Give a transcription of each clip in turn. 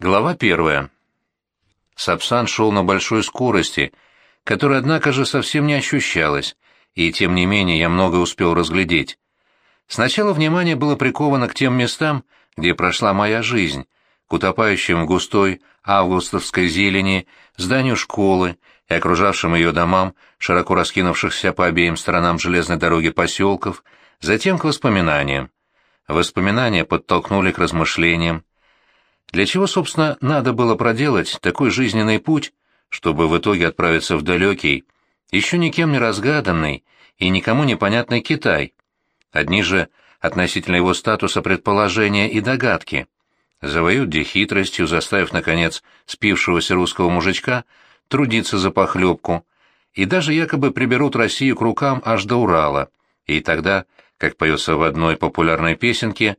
Глава первая. Сапсан шел на большой скорости, которая, однако же, совсем не ощущалась, и, тем не менее, я многое успел разглядеть. Сначала внимание было приковано к тем местам, где прошла моя жизнь, к утопающим в густой августовской зелени, зданию школы и окружавшим ее домам, широко раскинувшихся по обеим сторонам железной дороги поселков, затем к воспоминаниям. Воспоминания подтолкнули к размышлениям, для чего, собственно, надо было проделать такой жизненный путь, чтобы в итоге отправиться в далекий, еще никем не разгаданный и никому непонятный Китай? Одни же относительно его статуса предположения и догадки. Завоют где хитростью, заставив, наконец, спившегося русского мужичка трудиться за похлебку, и даже якобы приберут Россию к рукам аж до Урала, и тогда, как поется в одной популярной песенке,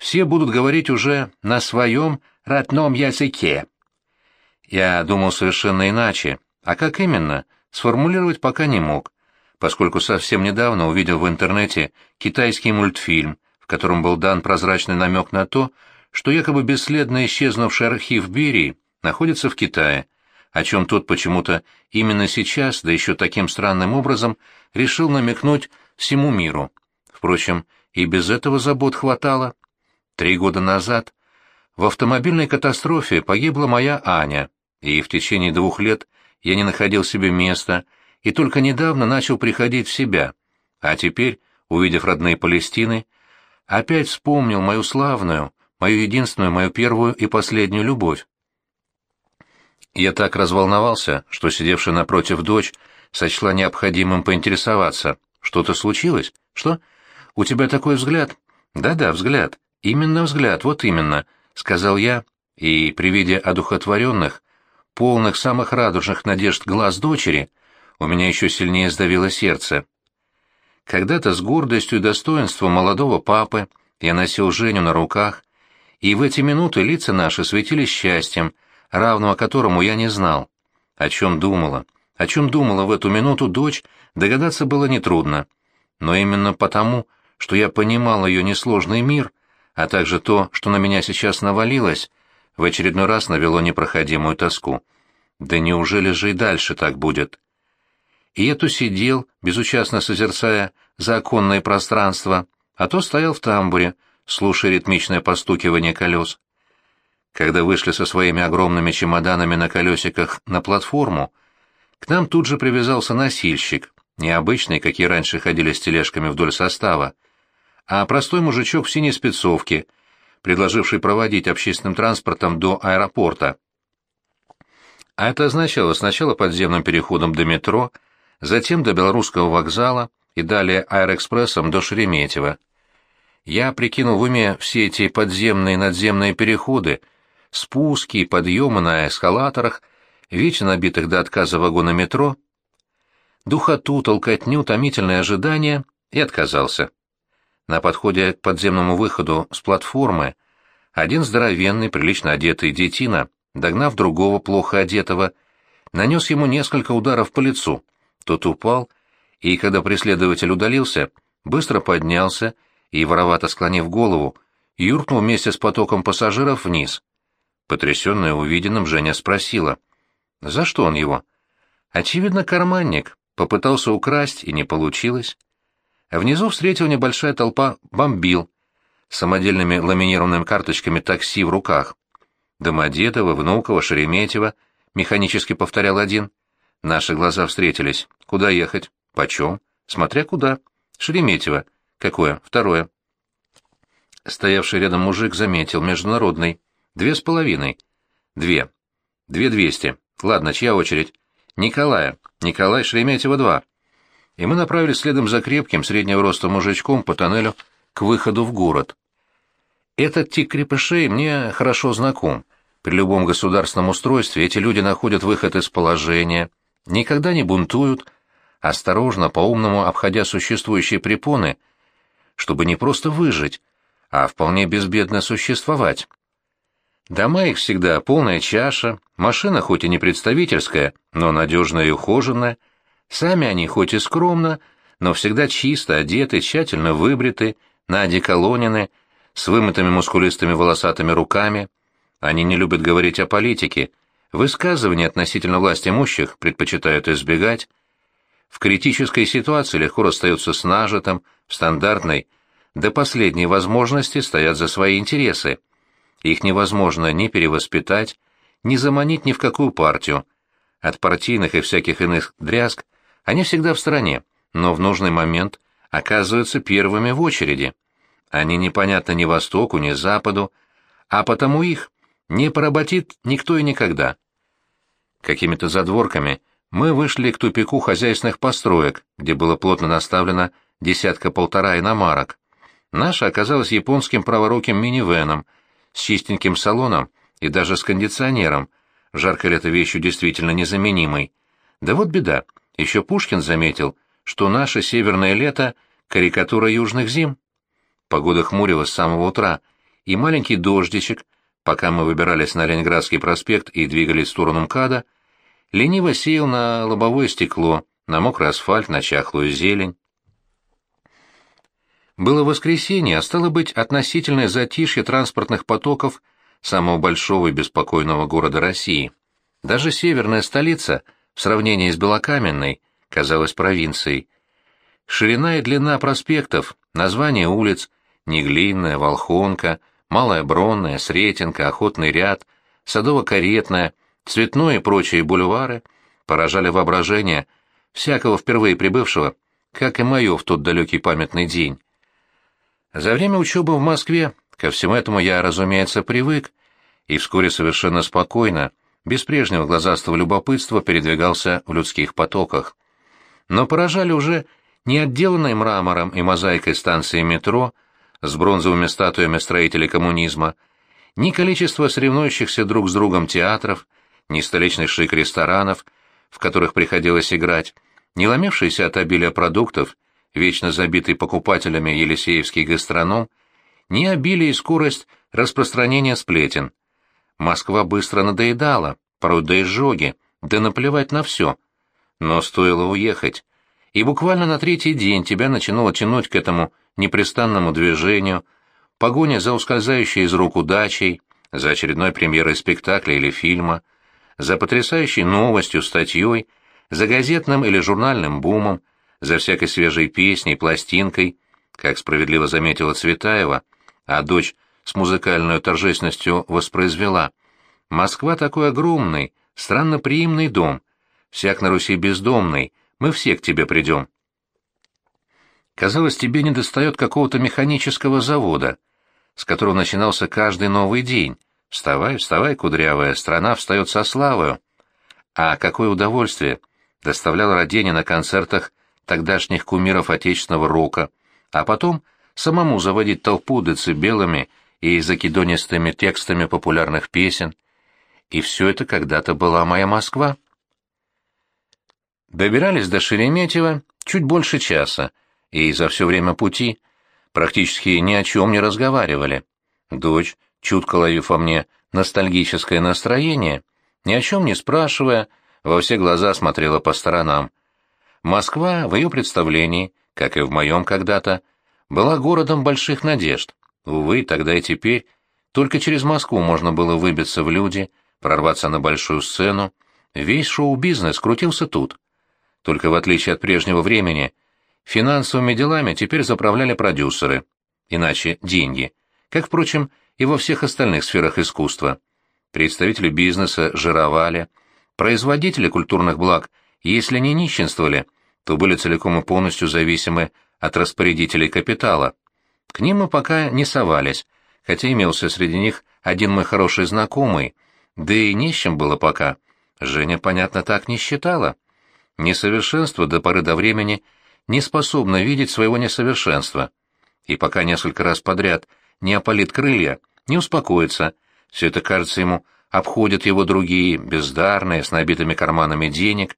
все будут говорить уже на своем родном языке. Я думал совершенно иначе, а как именно, сформулировать пока не мог, поскольку совсем недавно увидел в интернете китайский мультфильм, в котором был дан прозрачный намек на то, что якобы бесследно исчезнувший архив Берии находится в Китае, о чем тот почему-то именно сейчас, да еще таким странным образом, решил намекнуть всему миру. Впрочем, и без этого забот хватало. Три года назад в автомобильной катастрофе погибла моя Аня, и в течение двух лет я не находил себе места и только недавно начал приходить в себя, а теперь, увидев родные Палестины, опять вспомнил мою славную, мою единственную, мою первую и последнюю любовь. Я так разволновался, что сидевшая напротив дочь сочла необходимым поинтересоваться. «Что-то случилось? Что? У тебя такой взгляд?» «Да-да, взгляд. «Именно взгляд, вот именно», — сказал я, и при виде одухотворенных, полных самых радужных надежд глаз дочери, у меня еще сильнее сдавило сердце. Когда-то с гордостью и достоинством молодого папы я носил Женю на руках, и в эти минуты лица наши светились счастьем, равного которому я не знал. О чем думала, о чем думала в эту минуту дочь, догадаться было нетрудно. Но именно потому, что я понимал ее несложный мир, а также то, что на меня сейчас навалилось, в очередной раз навело непроходимую тоску. Да неужели же и дальше так будет? И я то сидел, безучастно созерцая законное пространство, а то стоял в тамбуре, слушая ритмичное постукивание колес. Когда вышли со своими огромными чемоданами на колесиках на платформу, к нам тут же привязался носильщик, необычный, какие раньше ходили с тележками вдоль состава, а простой мужичок в синей спецовке, предложивший проводить общественным транспортом до аэропорта. А это означало сначала подземным переходом до метро, затем до Белорусского вокзала и далее аэроэкспрессом до Шереметьево. Я прикинул в уме все эти подземные и надземные переходы, спуски и подъемы на эскалаторах, вечно набитых до отказа вагона метро, духоту, толкотню, томительное ожидание и отказался. На подходе к подземному выходу с платформы один здоровенный, прилично одетый детина, догнав другого плохо одетого, нанес ему несколько ударов по лицу. Тот упал, и когда преследователь удалился, быстро поднялся и, воровато склонив голову, юркнул вместе с потоком пассажиров вниз. Потрясенная увиденным, Женя спросила, «За что он его?» «Очевидно, карманник. Попытался украсть, и не получилось». Внизу встретил небольшая толпа бомбил с самодельными ламинированными карточками такси в руках. Домодедово, Внуково, Шереметьево, механически повторял один. Наши глаза встретились. Куда ехать? Почем? Смотря куда. Шереметьево. Какое? Второе. Стоявший рядом мужик заметил. Международный. Две с половиной. Две. Две двести. Ладно, чья очередь? Николая. Николай Шереметьево два и мы направились следом за крепким среднего роста мужичком по тоннелю к выходу в город. Этот тип крепышей мне хорошо знаком. При любом государственном устройстве эти люди находят выход из положения, никогда не бунтуют, осторожно, по-умному обходя существующие препоны, чтобы не просто выжить, а вполне безбедно существовать. Дома их всегда полная чаша, машина хоть и не представительская, но надежная и ухоженная — Сами они, хоть и скромно, но всегда чисто одеты, тщательно выбриты, наодеколонены, с вымытыми мускулистыми волосатыми руками. Они не любят говорить о политике, высказывания относительно власть имущих предпочитают избегать. В критической ситуации легко расстаются с нажитым, в стандартной, до последней возможности стоят за свои интересы. Их невозможно ни перевоспитать, ни заманить ни в какую партию. От партийных и всяких иных дрязг они всегда в стороне, но в нужный момент оказываются первыми в очереди. Они непонятны ни Востоку, ни Западу, а потому их не поработит никто и никогда. Какими-то задворками мы вышли к тупику хозяйственных построек, где было плотно наставлено десятка-полтора иномарок. Наша оказалась японским праворуким минивеном, с чистеньким салоном и даже с кондиционером, жаркое лето вещью действительно незаменимой. Да вот беда, еще Пушкин заметил, что наше северное лето — карикатура южных зим. Погода хмурилась с самого утра, и маленький дождичек, пока мы выбирались на Ленинградский проспект и двигались в сторону МКАДа, лениво сеял на лобовое стекло, на мокрый асфальт, на чахлую зелень. Было воскресенье, а стало быть относительное затишье транспортных потоков самого большого и беспокойного города России. Даже северная столица, в сравнении с Белокаменной, казалась провинцией. Ширина и длина проспектов, названия улиц, Неглинная, Волхонка, Малая Бронная, Сретенка, Охотный ряд, Садово-каретная, Цветной и прочие бульвары поражали воображение всякого впервые прибывшего, как и мое в тот далекий памятный день. За время учебы в Москве ко всему этому я, разумеется, привык, и вскоре совершенно спокойно, без прежнего глазастого любопытства передвигался в людских потоках. Но поражали уже не отделанные мрамором и мозаикой станции метро с бронзовыми статуями строителей коммунизма, ни количество соревнующихся друг с другом театров, ни столичный шик ресторанов, в которых приходилось играть, ни ломившийся от обилия продуктов, вечно забитый покупателями Елисеевский гастроном, ни обилие и скорость распространения сплетен. Москва быстро надоедала, порой до изжоги, да наплевать на все. Но стоило уехать, и буквально на третий день тебя начинало тянуть к этому непрестанному движению, погоня за ускользающей из рук удачей, за очередной премьерой спектакля или фильма, за потрясающей новостью, статьей, за газетным или журнальным бумом, за всякой свежей песней, пластинкой, как справедливо заметила Цветаева, а дочь с музыкальной торжественностью воспроизвела. «Москва такой огромный, странно приимный дом, всяк на Руси бездомный, мы все к тебе придем». Казалось, тебе недостает какого-то механического завода, с которого начинался каждый новый день. Вставай, вставай, кудрявая, страна встает со славою. А какое удовольствие доставлял Родене на концертах тогдашних кумиров отечественного рока, а потом самому заводить толпу децибелами и закидонистыми текстами популярных песен. И все это когда-то была моя Москва. Добирались до Шереметьево чуть больше часа, и за все время пути практически ни о чем не разговаривали. Дочь, чутко ловив во мне ностальгическое настроение, ни о чем не спрашивая, во все глаза смотрела по сторонам. Москва в ее представлении, как и в моем когда-то, была городом больших надежд. Увы, тогда и теперь только через Москву можно было выбиться в люди, прорваться на большую сцену. Весь шоу-бизнес крутился тут. Только в отличие от прежнего времени, Финансовыми делами теперь заправляли продюсеры, иначе деньги, как, впрочем, и во всех остальных сферах искусства. Представители бизнеса жировали, производители культурных благ, если не нищенствовали, то были целиком и полностью зависимы от распорядителей капитала. К ним мы пока не совались, хотя имелся среди них один мой хороший знакомый, да и нищим было пока. Женя, понятно, так не считала. Несовершенство до поры до времени – не способна видеть своего несовершенства. И пока несколько раз подряд не опалит крылья, не успокоится, все это, кажется ему, обходят его другие, бездарные, с набитыми карманами денег.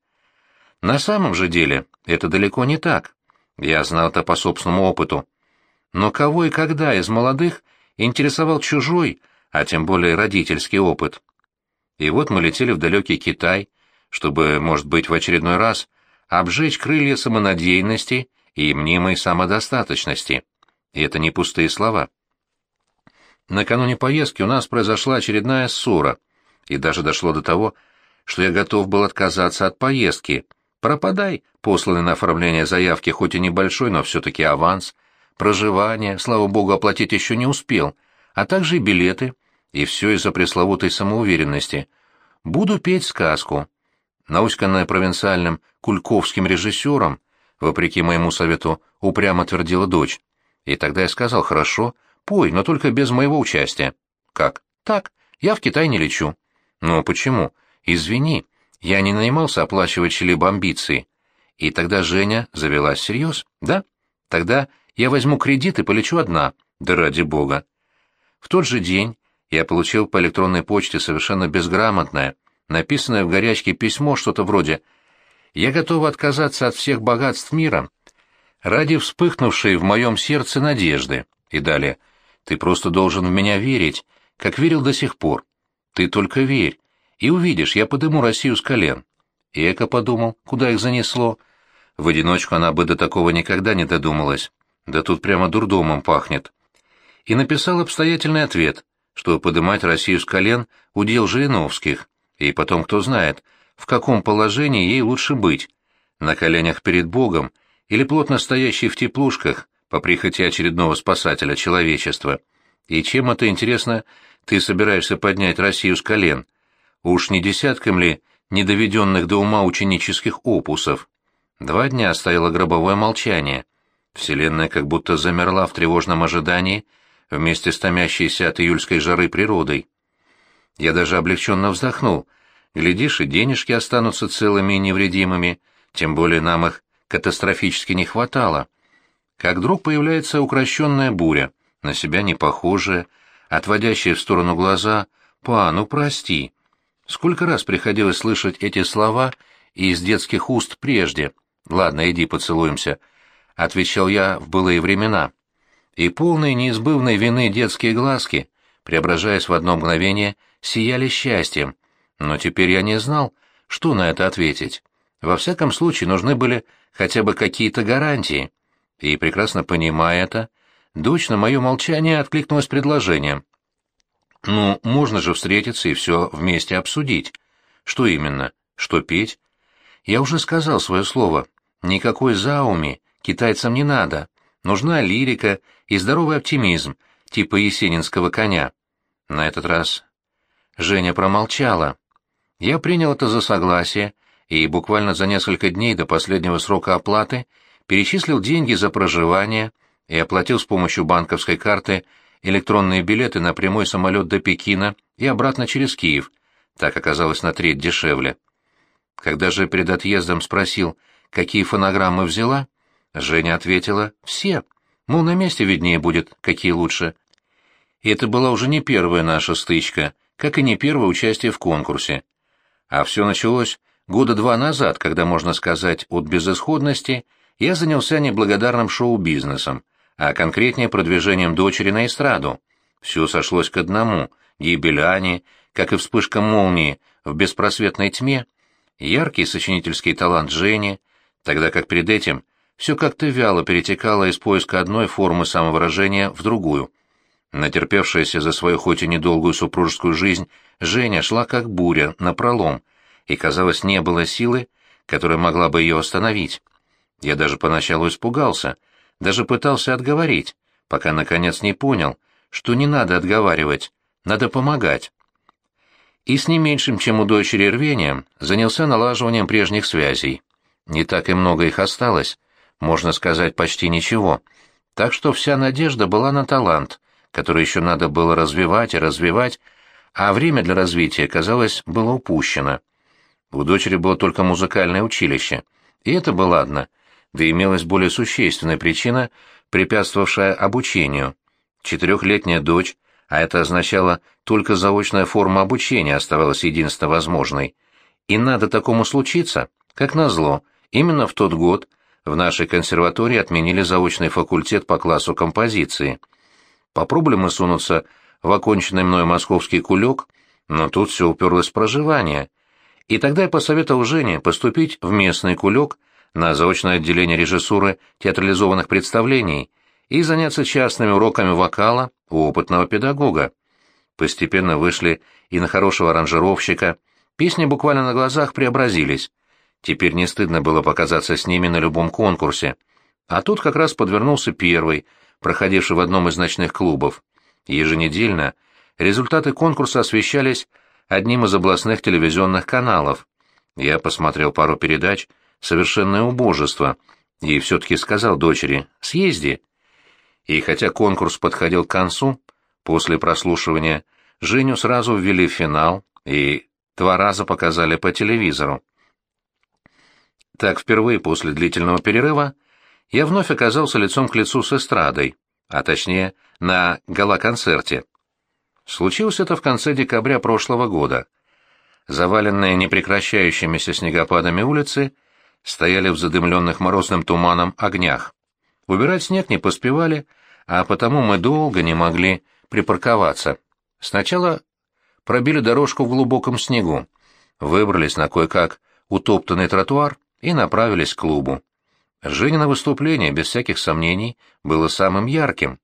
На самом же деле это далеко не так. Я знал это по собственному опыту. Но кого и когда из молодых интересовал чужой, а тем более родительский опыт? И вот мы летели в далекий Китай, чтобы, может быть, в очередной раз обжечь крылья самонадеянности и мнимой самодостаточности. И это не пустые слова. Накануне поездки у нас произошла очередная ссора, и даже дошло до того, что я готов был отказаться от поездки. Пропадай, посланный на оформление заявки, хоть и небольшой, но все-таки аванс, проживание, слава богу, оплатить еще не успел, а также и билеты, и все из-за пресловутой самоуверенности. Буду петь сказку. Науськанная провинциальным кульковским режиссером, вопреки моему совету, упрямо твердила дочь. И тогда я сказал, хорошо, пой, но только без моего участия. Как? Так, я в Китай не лечу. Ну, почему? Извини, я не нанимался оплачивать чьи-либо амбиции. И тогда Женя завелась всерьез, да? Тогда я возьму кредит и полечу одна, да ради бога. В тот же день я получил по электронной почте совершенно безграмотное, написанное в горячке письмо что-то вроде «Я готова отказаться от всех богатств мира ради вспыхнувшей в моем сердце надежды». И далее «Ты просто должен в меня верить, как верил до сих пор. Ты только верь, и увидишь, я подыму Россию с колен». И Эко подумал, куда их занесло. В одиночку она бы до такого никогда не додумалась. Да тут прямо дурдомом пахнет. И написал обстоятельный ответ, что подымать Россию с колен — удел Жириновских, и потом кто знает, в каком положении ей лучше быть, на коленях перед Богом или плотно стоящей в теплушках по прихоти очередного спасателя человечества. И чем это, интересно, ты собираешься поднять Россию с колен? Уж не десятком ли недоведенных до ума ученических опусов? Два дня стояло гробовое молчание. Вселенная как будто замерла в тревожном ожидании вместе с томящейся от июльской жары природой. Я даже облегченно вздохнул. Глядишь, и денежки останутся целыми и невредимыми, тем более нам их катастрофически не хватало. Как вдруг появляется укращенная буря, на себя не похожая, отводящая в сторону глаза «Па, ну прости». Сколько раз приходилось слышать эти слова из детских уст прежде. «Ладно, иди поцелуемся», — отвечал я в былые времена. И полные неизбывной вины детские глазки, преображаясь в одно мгновение, сияли счастьем. Но теперь я не знал, что на это ответить. Во всяком случае, нужны были хотя бы какие-то гарантии. И, прекрасно понимая это, дочь на мое молчание откликнулась предложением. «Ну, можно же встретиться и все вместе обсудить. Что именно? Что петь?» «Я уже сказал свое слово. Никакой зауми китайцам не надо. Нужна лирика и здоровый оптимизм, типа есенинского коня». На этот раз Женя промолчала. Я принял это за согласие и буквально за несколько дней до последнего срока оплаты перечислил деньги за проживание и оплатил с помощью банковской карты электронные билеты на прямой самолет до Пекина и обратно через Киев, так оказалось на треть дешевле. Когда же перед отъездом спросил, какие фонограммы взяла, Женя ответила «все». Мол, на месте виднее будет, какие лучше. И это была уже не первая наша стычка, как и не первое участие в конкурсе. А все началось года два назад, когда, можно сказать, от безысходности я занялся неблагодарным шоу-бизнесом, а конкретнее продвижением дочери на эстраду. Все сошлось к одному — гибель Ани, как и вспышка молнии в беспросветной тьме, яркий сочинительский талант Жени, тогда как перед этим все как-то вяло перетекало из поиска одной формы самовыражения в другую. Натерпевшаяся за свою хоть и недолгую супружескую жизнь, Женя шла как буря, напролом, и, казалось, не было силы, которая могла бы ее остановить. Я даже поначалу испугался, даже пытался отговорить, пока, наконец, не понял, что не надо отговаривать, надо помогать. И с не меньшим, чем у дочери рвением, занялся налаживанием прежних связей. Не так и много их осталось, можно сказать, почти ничего. Так что вся надежда была на талант, который еще надо было развивать и развивать, а время для развития, казалось, было упущено. У дочери было только музыкальное училище, и это было ладно, да имелась более существенная причина, препятствовавшая обучению. Четырехлетняя дочь, а это означало только заочная форма обучения оставалась единственно возможной. И надо такому случиться, как назло, именно в тот год в нашей консерватории отменили заочный факультет по классу композиции — Попробовали мы сунуться в оконченный мной московский кулек, но тут все уперлось в проживание. И тогда я посоветовал Жене поступить в местный кулек на заочное отделение режиссуры театрализованных представлений и заняться частными уроками вокала у опытного педагога. Постепенно вышли и на хорошего аранжировщика, песни буквально на глазах преобразились. Теперь не стыдно было показаться с ними на любом конкурсе. А тут как раз подвернулся первый, проходивший в одном из ночных клубов. Еженедельно результаты конкурса освещались одним из областных телевизионных каналов. Я посмотрел пару передач «Совершенное убожество» и все-таки сказал дочери «Съезди». И хотя конкурс подходил к концу, после прослушивания Женю сразу ввели в финал и два раза показали по телевизору. Так впервые после длительного перерыва я вновь оказался лицом к лицу с эстрадой, а точнее на гала-концерте. Случилось это в конце декабря прошлого года. Заваленные непрекращающимися снегопадами улицы стояли в задымленных морозным туманом огнях. Убирать снег не поспевали, а потому мы долго не могли припарковаться. Сначала пробили дорожку в глубоком снегу, выбрались на кое-как утоптанный тротуар и направились к клубу. Женина выступление, без всяких сомнений, было самым ярким,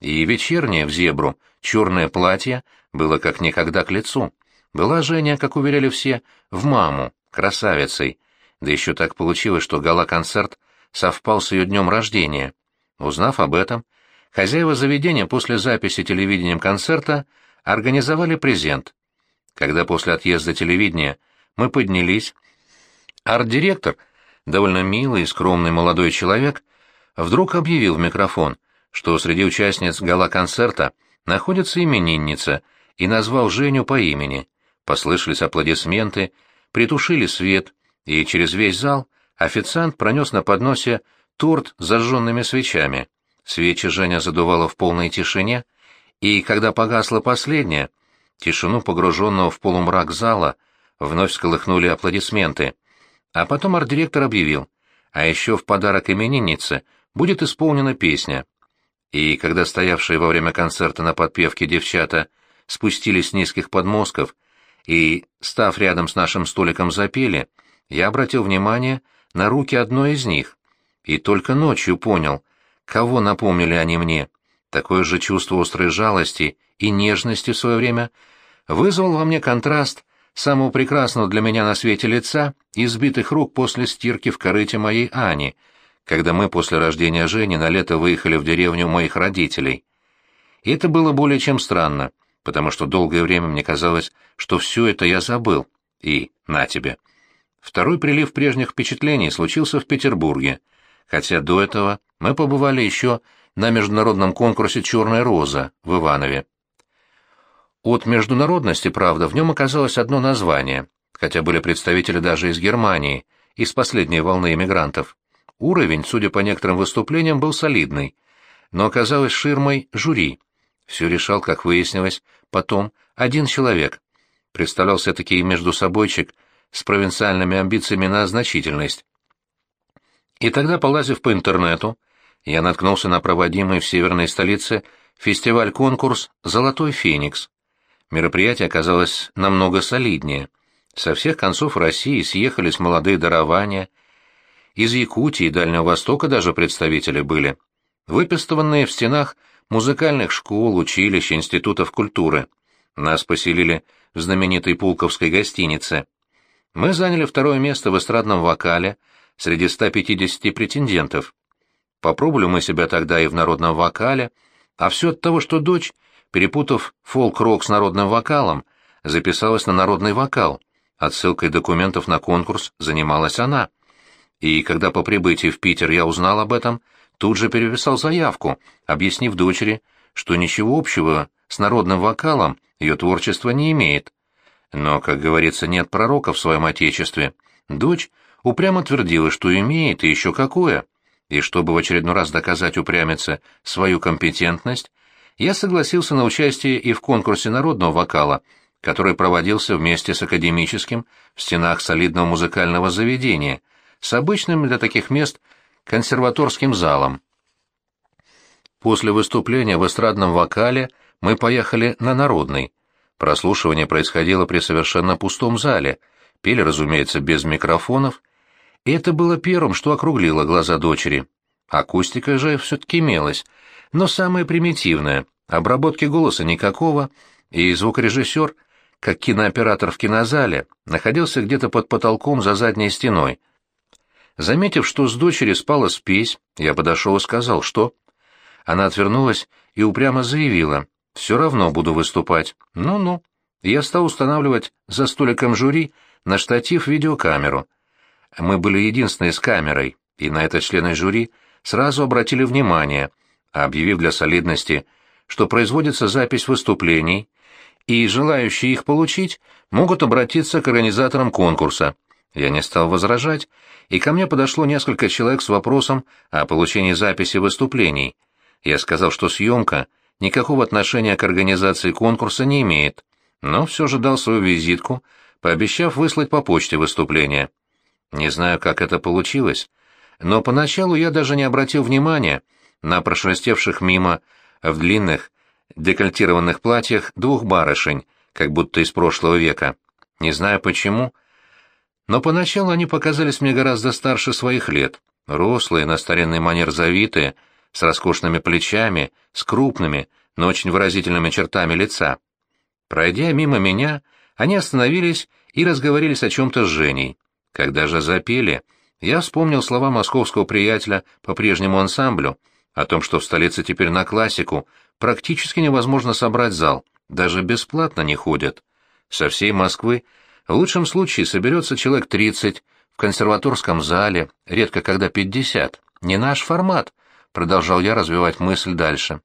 и вечернее в зебру черное платье было как никогда к лицу. Была Женя, как уверяли все, в маму, красавицей, да еще так получилось, что гала-концерт совпал с ее днем рождения. Узнав об этом, хозяева заведения после записи телевидением концерта организовали презент. Когда после отъезда телевидения мы поднялись, арт-директор, довольно милый и скромный молодой человек, вдруг объявил в микрофон, что среди участниц гала-концерта находится именинница, и назвал Женю по имени. Послышались аплодисменты, притушили свет, и через весь зал официант пронес на подносе торт с зажженными свечами. Свечи Женя задувала в полной тишине, и когда погасла последняя, тишину погруженного в полумрак зала вновь сколыхнули аплодисменты. А потом арт-директор объявил, а еще в подарок имениннице будет исполнена песня. И когда стоявшие во время концерта на подпевке девчата спустились с низких подмостков и, став рядом с нашим столиком, запели, я обратил внимание на руки одной из них, и только ночью понял, кого напомнили они мне. Такое же чувство острой жалости и нежности в свое время вызвал во мне контраст самого прекрасного для меня на свете лица и сбитых рук после стирки в корыте моей Ани, когда мы после рождения Жени на лето выехали в деревню моих родителей. И это было более чем странно, потому что долгое время мне казалось, что все это я забыл, и на тебе. Второй прилив прежних впечатлений случился в Петербурге, хотя до этого мы побывали еще на международном конкурсе «Черная роза» в Иванове. От международности, правда, в нем оказалось одно название, хотя были представители даже из Германии, из последней волны эмигрантов. Уровень, судя по некоторым выступлениям, был солидный, но оказалось ширмой жюри. Все решал, как выяснилось, потом один человек. Представлялся таки между собойчик с провинциальными амбициями на значительность. И тогда, полазив по интернету, я наткнулся на проводимый в северной столице фестиваль-конкурс «Золотой феникс». Мероприятие оказалось намного солиднее. Со всех концов России съехались молодые дарования. Из Якутии и Дальнего Востока даже представители были. Выпистыванные в стенах музыкальных школ, училищ, институтов культуры. Нас поселили в знаменитой Пулковской гостинице. Мы заняли второе место в эстрадном вокале среди 150 претендентов. Попробовали мы себя тогда и в народном вокале, а все от того, что дочь, перепутав фолк-рок с народным вокалом, записалась на народный вокал. Отсылкой документов на конкурс занималась она. И когда по прибытии в Питер я узнал об этом, тут же переписал заявку, объяснив дочери, что ничего общего с народным вокалом ее творчество не имеет. Но, как говорится, нет пророка в своем отечестве. Дочь упрямо твердила, что имеет, и еще какое и чтобы в очередной раз доказать упрямице свою компетентность, я согласился на участие и в конкурсе народного вокала, который проводился вместе с академическим в стенах солидного музыкального заведения, с обычным для таких мест консерваторским залом. После выступления в эстрадном вокале мы поехали на народный. Прослушивание происходило при совершенно пустом зале, пели, разумеется, без микрофонов — и это было первым, что округлило глаза дочери. Акустика же все-таки имелась, но самая примитивная, Обработки голоса никакого, и звукорежиссер, как кинооператор в кинозале, находился где-то под потолком за задней стеной. Заметив, что с дочери спала спесь, я подошел и сказал, что... Она отвернулась и упрямо заявила, «Все равно буду выступать». «Ну-ну». Я стал устанавливать за столиком жюри на штатив видеокамеру. Мы были единственные с камерой, и на это члены жюри сразу обратили внимание, объявив для солидности, что производится запись выступлений, и желающие их получить могут обратиться к организаторам конкурса. Я не стал возражать, и ко мне подошло несколько человек с вопросом о получении записи выступлений. Я сказал, что съемка никакого отношения к организации конкурса не имеет, но все же дал свою визитку, пообещав выслать по почте выступление. Не знаю, как это получилось, но поначалу я даже не обратил внимания на прошелестевших мимо в длинных, декольтированных платьях двух барышень, как будто из прошлого века. Не знаю почему, но поначалу они показались мне гораздо старше своих лет, рослые, на старинный манер завитые, с роскошными плечами, с крупными, но очень выразительными чертами лица. Пройдя мимо меня, они остановились и разговорились о чем-то с Женей. Когда же запели, я вспомнил слова московского приятеля по прежнему ансамблю о том, что в столице теперь на классику практически невозможно собрать зал, даже бесплатно не ходят. Со всей Москвы в лучшем случае соберется человек 30, в консерваторском зале, редко когда 50. Не наш формат, продолжал я развивать мысль дальше.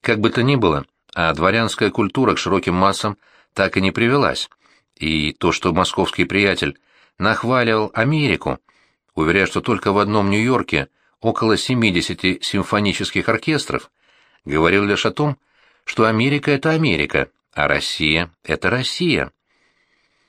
Как бы то ни было, а дворянская культура к широким массам так и не привелась. И то, что московский приятель нахваливал Америку, уверяя, что только в одном Нью-Йорке около 70 симфонических оркестров, говорил лишь о том, что Америка — это Америка, а Россия — это Россия.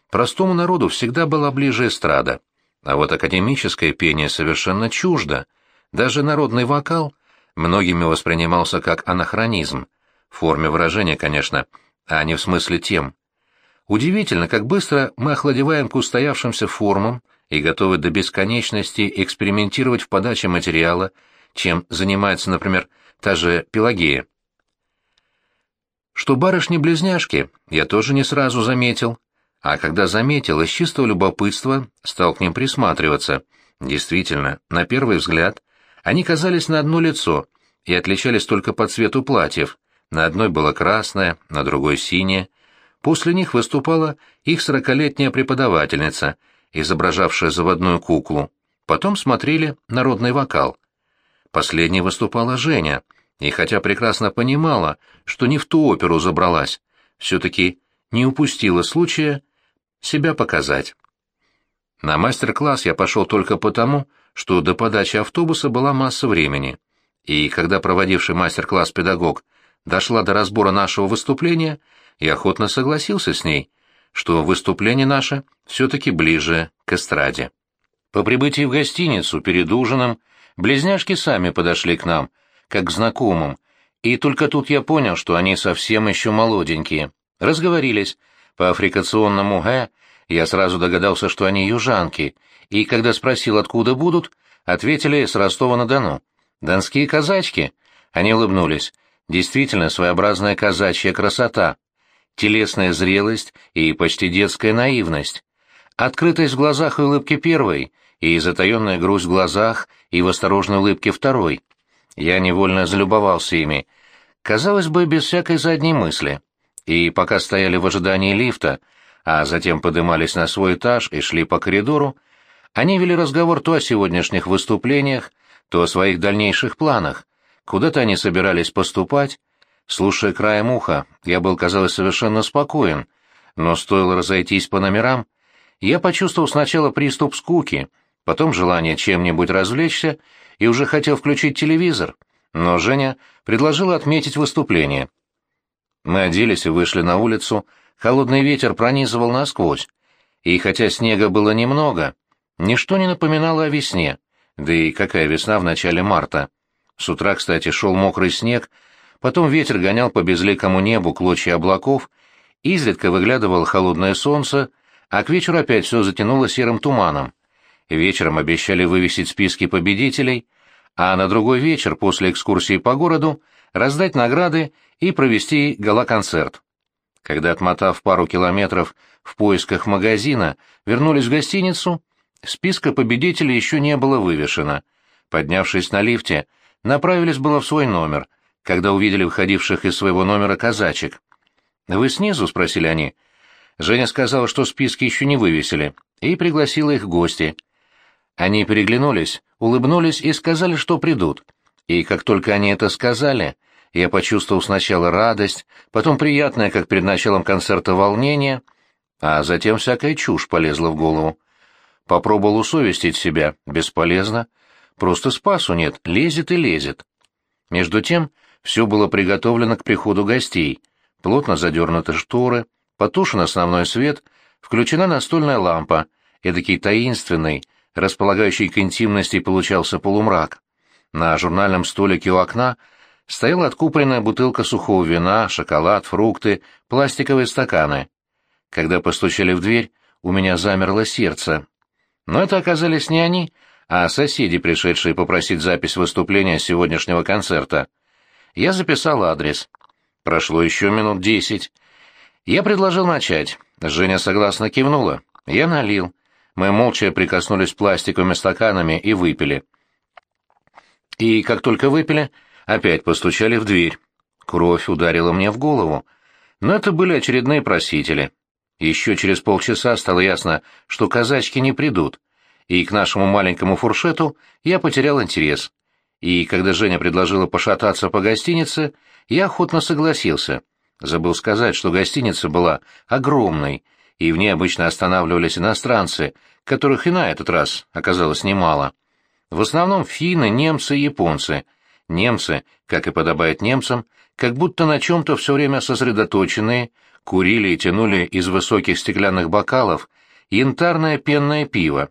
Простому народу всегда была ближе эстрада, а вот академическое пение совершенно чуждо. Даже народный вокал многими воспринимался как анахронизм, в форме выражения, конечно, а не в смысле тем. Удивительно, как быстро мы охладеваем к устоявшимся формам и готовы до бесконечности экспериментировать в подаче материала, чем занимается, например, та же Пелагея. Что барышни-близняшки я тоже не сразу заметил, а когда заметил, из чистого любопытства стал к ним присматриваться. Действительно, на первый взгляд, они казались на одно лицо и отличались только по цвету платьев. На одной было красное, на другой синее. После них выступала их сорокалетняя преподавательница, изображавшая заводную куклу. Потом смотрели народный вокал. Последней выступала Женя, и хотя прекрасно понимала, что не в ту оперу забралась, все-таки не упустила случая себя показать. На мастер-класс я пошел только потому, что до подачи автобуса была масса времени, и когда проводивший мастер-класс педагог дошла до разбора нашего выступления, я охотно согласился с ней, что выступление наше все-таки ближе к эстраде. По прибытии в гостиницу перед ужином близняшки сами подошли к нам, как к знакомым, и только тут я понял, что они совсем еще молоденькие. Разговорились. По африкационному «г» я сразу догадался, что они южанки, и когда спросил, откуда будут, ответили с Ростова-на-Дону. «Донские казачки?» Они улыбнулись. Действительно своеобразная казачья красота, телесная зрелость и почти детская наивность. Открытость в глазах и улыбке первой, и затаенная грусть в глазах и в осторожной улыбке второй. Я невольно залюбовался ими. Казалось бы, без всякой задней мысли. И пока стояли в ожидании лифта, а затем подымались на свой этаж и шли по коридору, они вели разговор то о сегодняшних выступлениях, то о своих дальнейших планах. Куда-то они собирались поступать. Слушая краем уха, я был, казалось, совершенно спокоен, но стоило разойтись по номерам, я почувствовал сначала приступ скуки, потом желание чем-нибудь развлечься и уже хотел включить телевизор, но Женя предложила отметить выступление. Мы оделись и вышли на улицу, холодный ветер пронизывал насквозь, и хотя снега было немного, ничто не напоминало о весне, да и какая весна в начале марта. С утра, кстати, шел мокрый снег, потом ветер гонял по безликому небу клочья облаков, изредка выглядывало холодное солнце, а к вечеру опять все затянуло серым туманом. Вечером обещали вывесить списки победителей, а на другой вечер после экскурсии по городу раздать награды и провести гала-концерт. Когда, отмотав пару километров в поисках магазина, вернулись в гостиницу, списка победителей еще не было вывешено. Поднявшись на лифте, направились было в свой номер, когда увидели выходивших из своего номера казачек. «Вы снизу?» — спросили они. Женя сказала, что списки еще не вывесили, и пригласила их в гости. Они переглянулись, улыбнулись и сказали, что придут. И как только они это сказали, я почувствовал сначала радость, потом приятное, как перед началом концерта, волнение, а затем всякая чушь полезла в голову. Попробовал усовестить себя, бесполезно. Просто спасу нет, лезет и лезет. Между тем, все было приготовлено к приходу гостей. Плотно задернуты шторы, потушен основной свет, включена настольная лампа, эдакий таинственный, располагающий к интимности получался полумрак. На журнальном столике у окна стояла откупленная бутылка сухого вина, шоколад, фрукты, пластиковые стаканы. Когда постучали в дверь, у меня замерло сердце. Но это оказались не они, а соседи, пришедшие попросить запись выступления сегодняшнего концерта. Я записал адрес. Прошло еще минут десять. Я предложил начать. Женя согласно кивнула. Я налил. Мы молча прикоснулись пластиковыми стаканами и выпили. И как только выпили, Опять постучали в дверь. Кровь ударила мне в голову. Но это были очередные просители. Еще через полчаса стало ясно, что казачки не придут, и к нашему маленькому фуршету я потерял интерес. И когда Женя предложила пошататься по гостинице, я охотно согласился. Забыл сказать, что гостиница была огромной, и в ней обычно останавливались иностранцы, которых и на этот раз оказалось немало. В основном финны, немцы и японцы — Немцы, как и подобает немцам, как будто на чем-то все время сосредоточенные, курили и тянули из высоких стеклянных бокалов янтарное пенное пиво.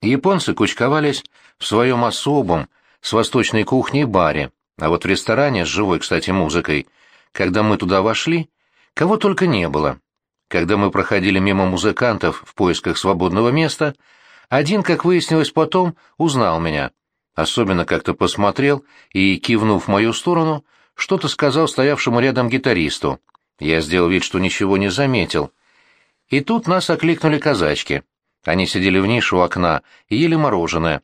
Японцы кучковались в своем особом, с восточной кухней баре, а вот в ресторане с живой, кстати, музыкой, когда мы туда вошли, кого только не было. Когда мы проходили мимо музыкантов в поисках свободного места, один, как выяснилось потом, узнал меня — особенно как-то посмотрел и, кивнув в мою сторону, что-то сказал стоявшему рядом гитаристу. Я сделал вид, что ничего не заметил. И тут нас окликнули казачки. Они сидели в нише у окна и ели мороженое.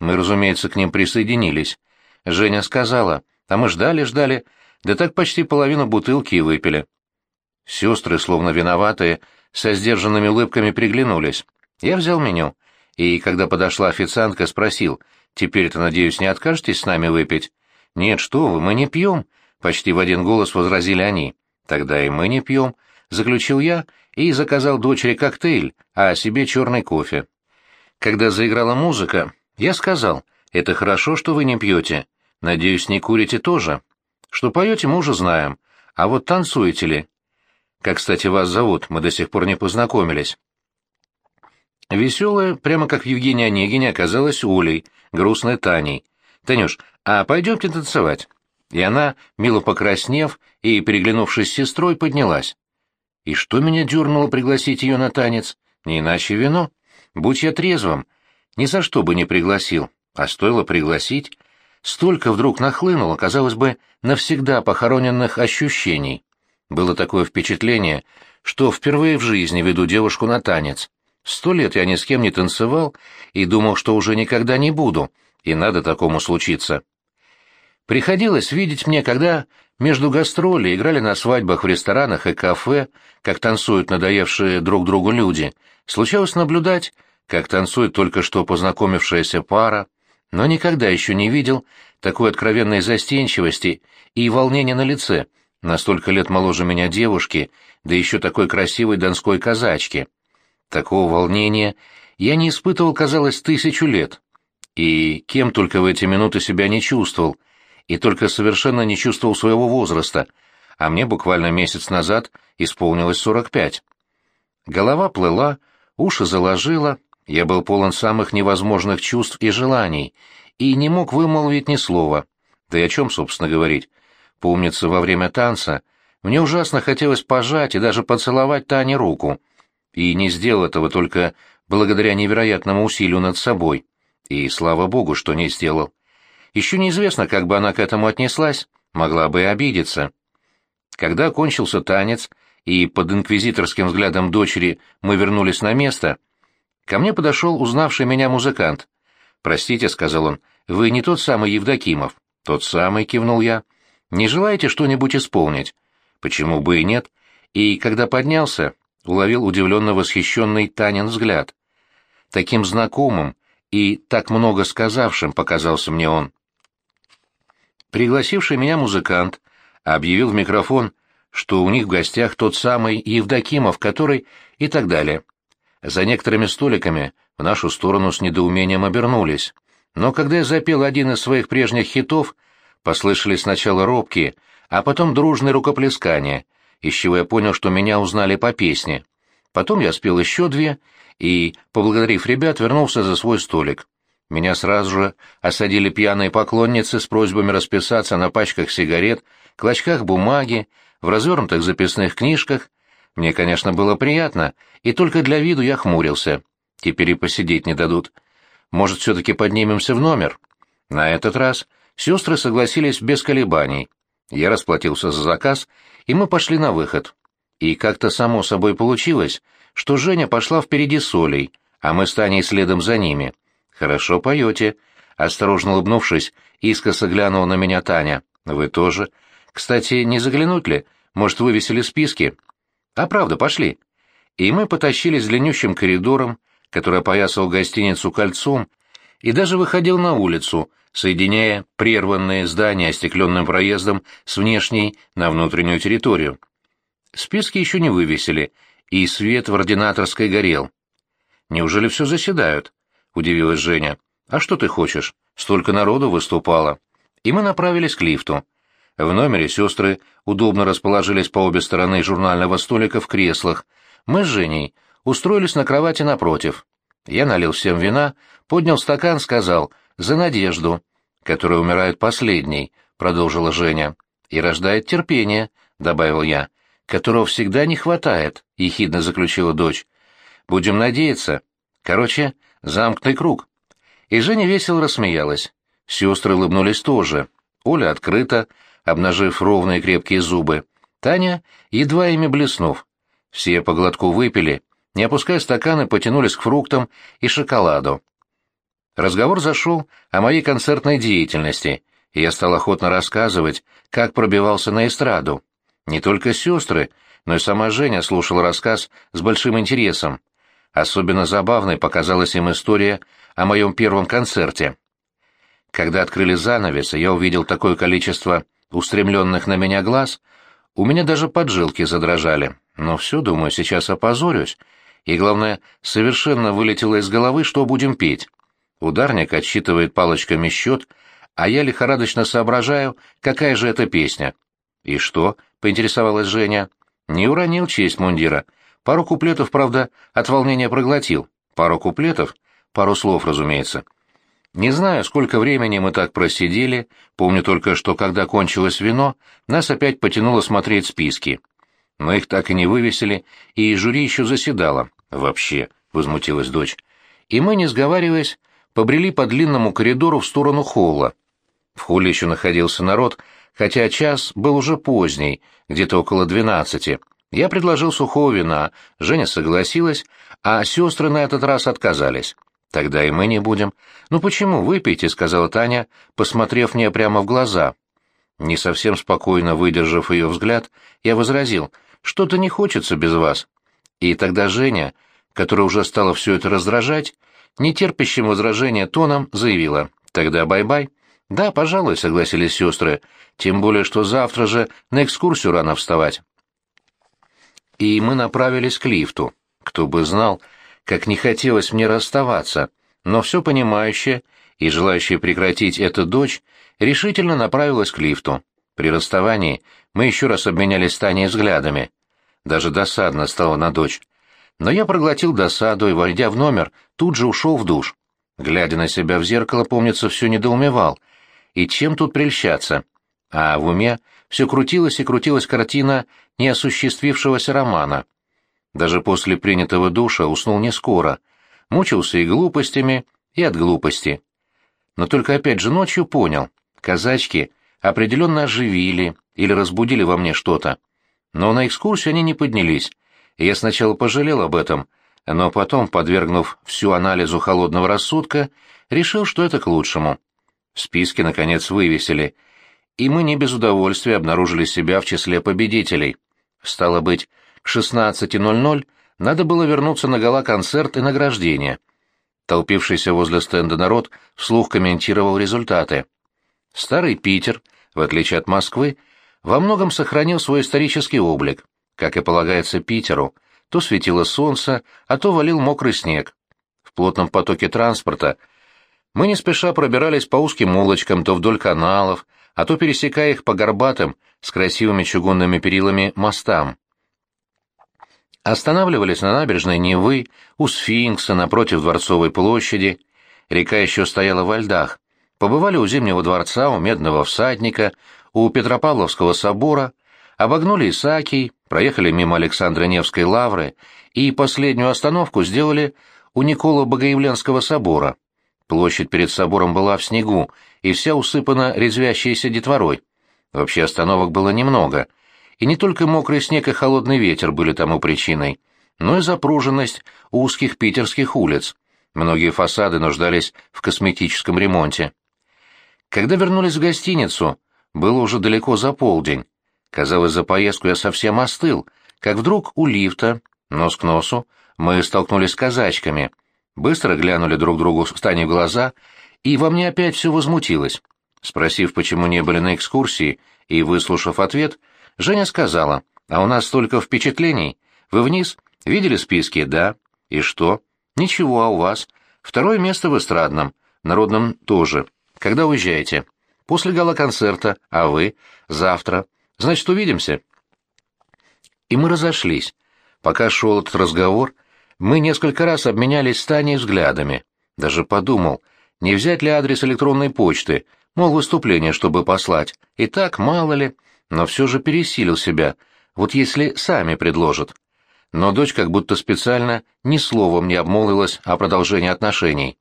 Мы, разумеется, к ним присоединились. Женя сказала, а мы ждали-ждали, да так почти половину бутылки и выпили. Сестры, словно виноватые, со сдержанными улыбками приглянулись. Я взял меню, и, когда подошла официантка, спросил, Теперь-то, надеюсь, не откажетесь с нами выпить? Нет, что вы, мы не пьем, почти в один голос возразили они. Тогда и мы не пьем, заключил я и заказал дочери коктейль, а себе черный кофе. Когда заиграла музыка, я сказал, это хорошо, что вы не пьете. Надеюсь, не курите тоже. Что поете, мы уже знаем. А вот танцуете ли? Как, кстати, вас зовут, мы до сих пор не познакомились. Веселая, прямо как в Евгении Онегине, оказалась Олей, грустной Таней. «Танюш, а пойдемте танцевать?» И она, мило покраснев и переглянувшись с сестрой, поднялась. И что меня дернуло пригласить ее на танец? Не иначе вино. Будь я трезвым, ни за что бы не пригласил, а стоило пригласить. Столько вдруг нахлынуло, казалось бы, навсегда похороненных ощущений. Было такое впечатление, что впервые в жизни веду девушку на танец. Сто лет я ни с кем не танцевал и думал, что уже никогда не буду, и надо такому случиться. Приходилось видеть мне, когда между гастроли играли на свадьбах в ресторанах и кафе, как танцуют надоевшие друг другу люди. Случалось наблюдать, как танцует только что познакомившаяся пара, но никогда еще не видел такой откровенной застенчивости и волнения на лице, настолько лет моложе меня девушки, да еще такой красивой донской казачки. Такого волнения я не испытывал, казалось, тысячу лет. И кем только в эти минуты себя не чувствовал, и только совершенно не чувствовал своего возраста, а мне буквально месяц назад исполнилось сорок пять. Голова плыла, уши заложила, я был полон самых невозможных чувств и желаний, и не мог вымолвить ни слова. Да и о чем, собственно, говорить? Помнится, во время танца мне ужасно хотелось пожать и даже поцеловать Тане руку — и не сделал этого только благодаря невероятному усилию над собой. И слава богу, что не сделал. Еще неизвестно, как бы она к этому отнеслась, могла бы и обидеться. Когда кончился танец, и под инквизиторским взглядом дочери мы вернулись на место, ко мне подошел узнавший меня музыкант. «Простите», — сказал он, — «вы не тот самый Евдокимов?» «Тот самый», — кивнул я. «Не желаете что-нибудь исполнить?» «Почему бы и нет?» И, когда поднялся, уловил удивленно восхищенный Танин взгляд. Таким знакомым и так много сказавшим показался мне он. Пригласивший меня музыкант объявил в микрофон, что у них в гостях тот самый Евдокимов, который... и так далее. За некоторыми столиками в нашу сторону с недоумением обернулись. Но когда я запел один из своих прежних хитов, послышались сначала робкие, а потом дружные рукоплескания, из чего я понял, что меня узнали по песне. Потом я спел еще две и, поблагодарив ребят, вернулся за свой столик. Меня сразу же осадили пьяные поклонницы с просьбами расписаться на пачках сигарет, клочках бумаги, в развернутых записных книжках. Мне, конечно, было приятно, и только для виду я хмурился. Теперь и посидеть не дадут. Может, все-таки поднимемся в номер? На этот раз сестры согласились без колебаний. Я расплатился за заказ, и мы пошли на выход. И как-то само собой получилось, что Женя пошла впереди с Олей, а мы с Таней следом за ними. «Хорошо поете», — осторожно улыбнувшись, искоса глянула на меня Таня. «Вы тоже. Кстати, не заглянуть ли? Может, вывесили списки?» «А правда, пошли». И мы потащились длиннющим коридором, который опоясывал гостиницу кольцом, и даже выходил на улицу, соединяя прерванные здания остекленным проездом с внешней на внутреннюю территорию. Списки еще не вывесили, и свет в ординаторской горел. «Неужели все заседают?» — удивилась Женя. «А что ты хочешь? Столько народу выступало». И мы направились к лифту. В номере сестры удобно расположились по обе стороны журнального столика в креслах. Мы с Женей устроились на кровати напротив. Я налил всем вина, поднял стакан, сказал «За надежду», которая умирает последней, продолжила Женя. «И рождает терпение», — добавил я, — «которого всегда не хватает», — ехидно заключила дочь. «Будем надеяться. Короче, замкнутый круг». И Женя весело рассмеялась. Сестры улыбнулись тоже. Оля открыто, обнажив ровные крепкие зубы. Таня, едва ими блеснув. Все по глотку выпили, не опуская стаканы, потянулись к фруктам и шоколаду. Разговор зашел о моей концертной деятельности, и я стал охотно рассказывать, как пробивался на эстраду. Не только сестры, но и сама Женя слушала рассказ с большим интересом. Особенно забавной показалась им история о моем первом концерте. Когда открыли занавес, я увидел такое количество устремленных на меня глаз, у меня даже поджилки задрожали. Но все, думаю, сейчас опозорюсь. И, главное, совершенно вылетело из головы, что будем петь. Ударник отсчитывает палочками счет, а я лихорадочно соображаю, какая же это песня. «И что?» — поинтересовалась Женя. «Не уронил честь мундира. Пару куплетов, правда, от волнения проглотил. Пару куплетов? Пару слов, разумеется. Не знаю, сколько времени мы так просидели, помню только, что когда кончилось вино, нас опять потянуло смотреть списки. Но их так и не вывесили, и жюри еще заседало. Вообще, — возмутилась дочь. И мы, не сговариваясь, побрели по длинному коридору в сторону холла. В холле еще находился народ, хотя час был уже поздний, где-то около двенадцати. Я предложил сухого вина, Женя согласилась, а сестры на этот раз отказались. Тогда и мы не будем. Ну почему, выпейте, сказала Таня, посмотрев мне прямо в глаза. Не совсем спокойно выдержав ее взгляд, я возразил, что-то не хочется без вас. И тогда Женя, которую уже стало все это раздражать, не терпящим возражения тоном заявила, тогда бай-бай. Да, пожалуй, согласились сестры, тем более, что завтра же на экскурсию рано вставать. И мы направились к лифту. Кто бы знал, как не хотелось мне расставаться, но все понимающая и желающая прекратить это дочь решительно направилась к лифту. При расставании мы еще раз обменялись с Таней взглядами. Даже досадно стало на дочь. Но я проглотил досаду и, войдя в номер, тут же ушел в душ. Глядя на себя в зеркало, помнится, все недоумевал. И чем тут прельщаться? А в уме все крутилась и крутилась картина неосуществившегося романа. Даже после принятого душа уснул не скоро, мучился и глупостями, и от глупости. но только опять же ночью понял, казачки определенно оживили или разбудили во мне что-то. Но на экскурсию они не поднялись, я сначала пожалел об этом, но потом, подвергнув всю анализу холодного рассудка, решил, что это к лучшему. Списки, наконец, вывесили, и мы не без удовольствия обнаружили себя в числе победителей. Стало быть, к 16.00 надо было вернуться на гала-концерт и награждение. Толпившийся возле стенда народ вслух комментировал результаты. Старый Питер, в отличие от Москвы, во многом сохранил свой исторический облик. Как и полагается Питеру, то светило солнце, а то валил мокрый снег. В плотном потоке транспорта мы не спеша пробирались по узким улочкам то вдоль каналов, а то пересекая их по горбатым, с красивыми чугунными перилами, мостам. Останавливались на набережной Невы, у Сфинкса, напротив Дворцовой площади. Река еще стояла во льдах. Побывали у Зимнего дворца, у Медного всадника, у Петропавловского собора, обогнули Исаакий, проехали мимо Александра Невской лавры и последнюю остановку сделали у Никола Богоявленского собора. Площадь перед собором была в снегу и вся усыпана резвящейся детворой. Вообще остановок было немного — и не только мокрый снег и холодный ветер были тому причиной, но и запруженность узких питерских улиц. Многие фасады нуждались в косметическом ремонте. Когда вернулись в гостиницу, было уже далеко за полдень. Казалось, за поездку я совсем остыл, как вдруг у лифта, нос к носу, мы столкнулись с казачками, быстро глянули друг другу стане в глаза, и во мне опять все возмутилось. Спросив, почему не были на экскурсии, и выслушав ответ, Женя сказала, а у нас столько впечатлений. Вы вниз? Видели списки? Да. И что? Ничего, а у вас? Второе место в эстрадном, народном тоже. Когда уезжаете? После гала-концерта. А вы? Завтра. Значит, увидимся. И мы разошлись. Пока шел этот разговор, мы несколько раз обменялись с Таней взглядами. Даже подумал, не взять ли адрес электронной почты, мол, выступление, чтобы послать. И так, мало ли но все же пересилил себя, вот если сами предложат. Но дочь как будто специально ни словом не обмолвилась о продолжении отношений.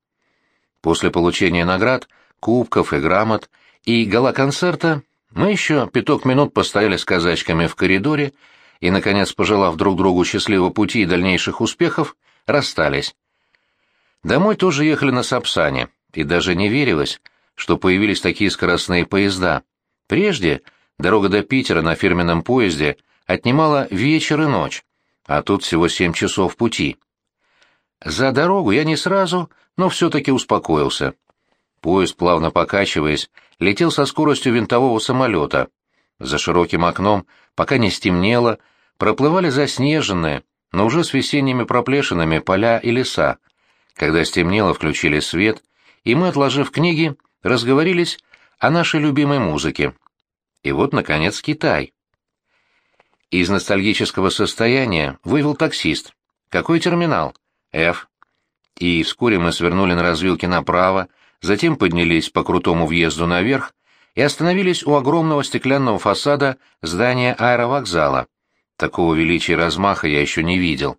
После получения наград, кубков и грамот и гала-концерта мы еще пяток минут постояли с казачками в коридоре и, наконец, пожелав друг другу счастливого пути и дальнейших успехов, расстались. Домой тоже ехали на Сапсане, и даже не верилось, что появились такие скоростные поезда. Прежде Дорога до Питера на фирменном поезде отнимала вечер и ночь, а тут всего семь часов пути. За дорогу я не сразу, но все-таки успокоился. Поезд, плавно покачиваясь, летел со скоростью винтового самолета. За широким окном, пока не стемнело, проплывали заснеженные, но уже с весенними проплешинами поля и леса. Когда стемнело, включили свет, и мы, отложив книги, разговорились о нашей любимой музыке. И вот, наконец, Китай. Из ностальгического состояния вывел таксист. «Какой терминал?» «Ф». И вскоре мы свернули на развилке направо, затем поднялись по крутому въезду наверх и остановились у огромного стеклянного фасада здания аэровокзала. Такого величия и размаха я еще не видел.